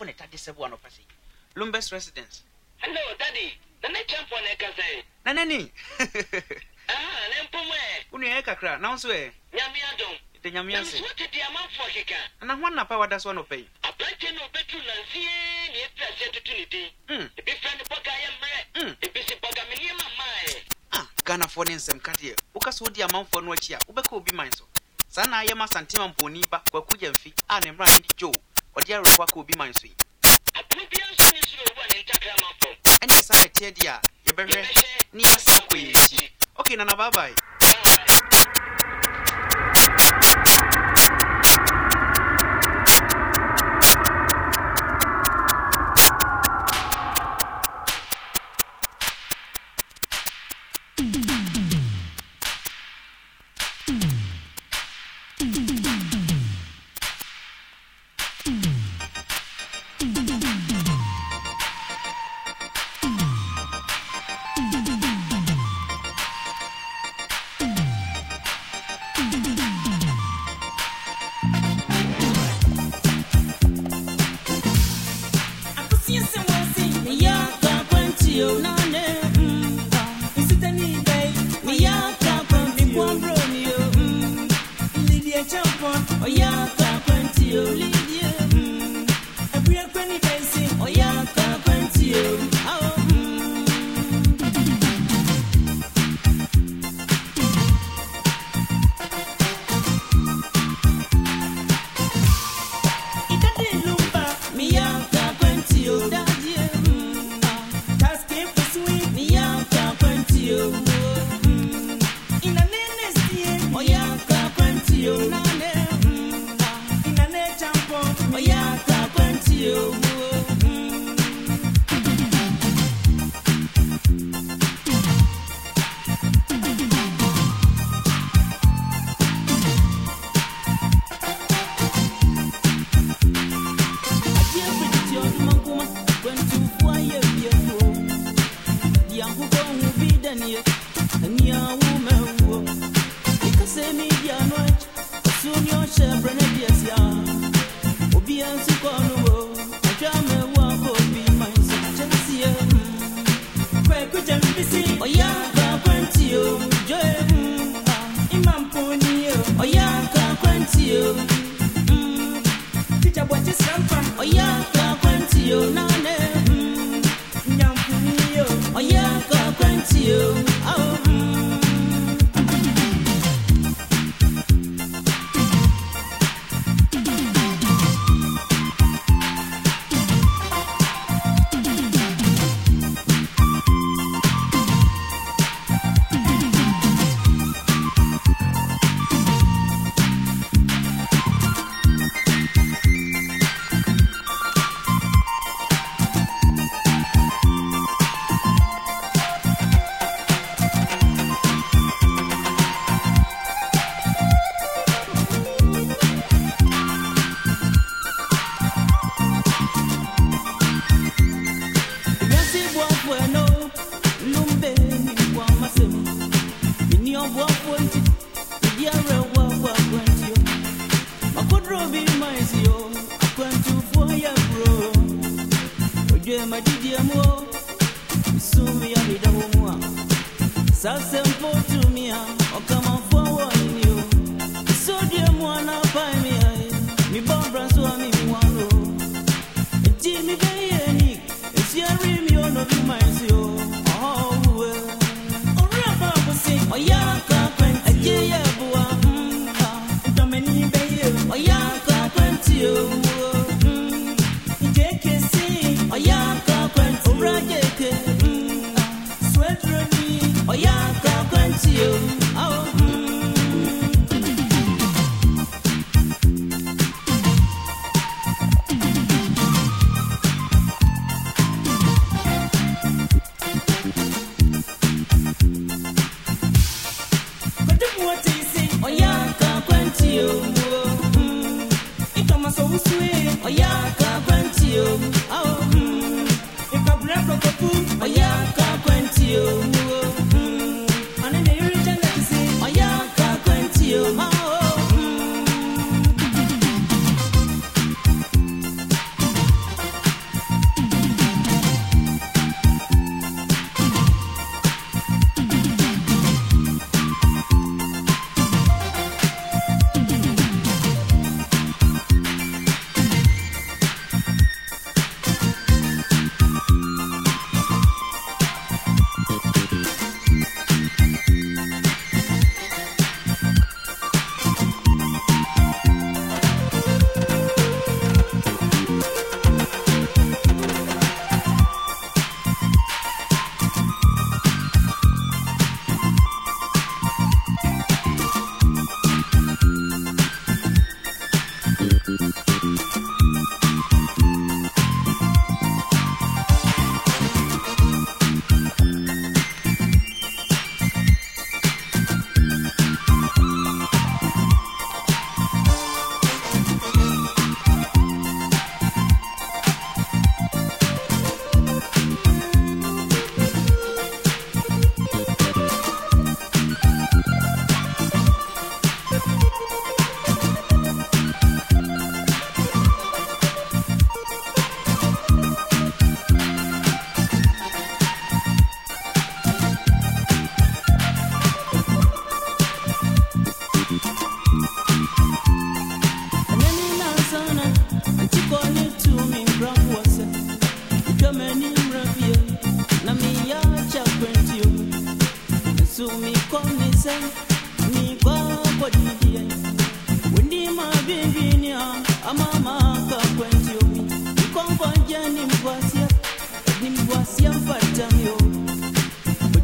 fo ne tade sɛ bo anɔpa sɛ lumbes residence. Hello daddy. Na ɛka sɛ nanani aha ne mpom ɛ wo nua ɛ kakra na wo nso ɛ nyame adom de nyame ase meso tete amanfoɔ keka na ho anapa wada so anɔpa yi ne ɛfiri aseɛ tutu ne din ebi frɛ ne bɔga yɛ mmerɛ ebi se bɔga me nneɛma maaɛ ah ghanafoɔ ne nsɛm ka deɛ woka sɛ wodi amanfoɔ no akyi a wobɛka obi man so saa na ayɛ ma santima mponi ba kwaku gyamfi a ne mmara ne de joe ɔde awerɛhoɔ aka obi man so yi. Ɛneɛ saa ɛteɛ deɛ a yɛbɛhwɛ ne yɛasa akɔ yɛ nti okay nana baabae Sunyo Chevrolet, yes, yeah. provimaisio akwantufo yabro odwe madidiamuo misumi ya midawo mua sase mpoto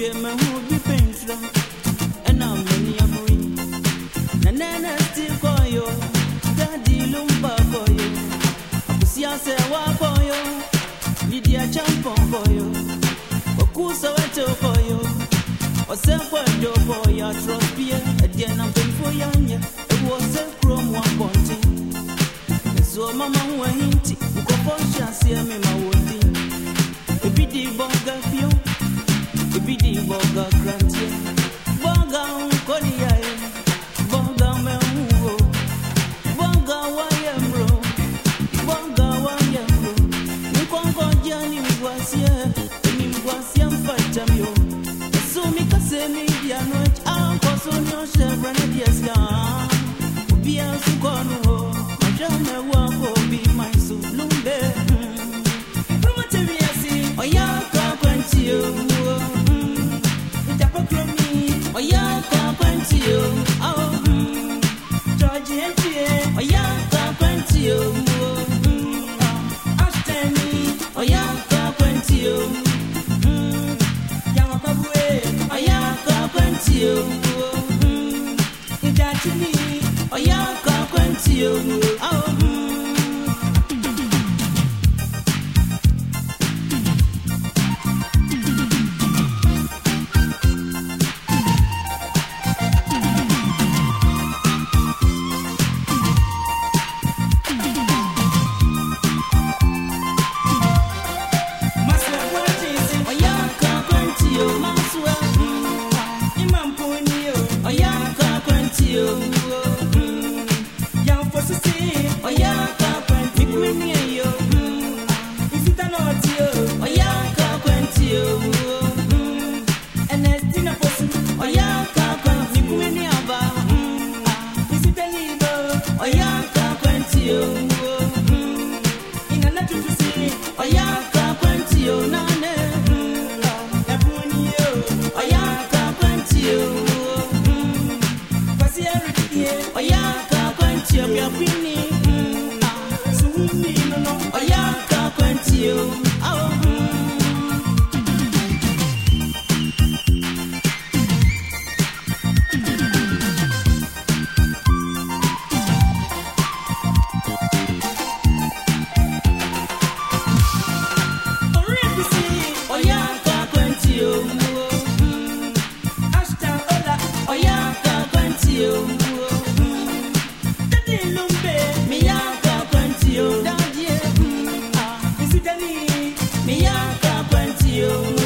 odwe mahu bi pɛntura ɛna mani amori na nɛnɛ sti kɔyo Daddy Lumba kɔyo abusia sɛ wakɔyo lidia champɔn kɔyo wakusa wɛte kɔyo ɔsɛ kɔdo kɔyo atrɔpie ɛdeɛ na mpanyinfo yɛnyɛ ɛwɔ sɛ kurom wabɔnten nsuo mama ho ahinti nkɔfɔ hyɛ aseɛ me ma wɔ din ebi ebi di bɔga kranteɛ bɔga nkɔniyae bɔga mɛhuwo bɔga wayɛ muro bɔga wayɛ muro nkɔnkɔgya nimguaseɛ nimguaseɛ mfatam yo kwenti owu. Ìdájí mi, ọ̀yá ọkọ̀ kwenti owu. Kakwentio,